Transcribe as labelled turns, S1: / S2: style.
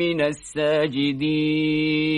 S1: من الساجدين.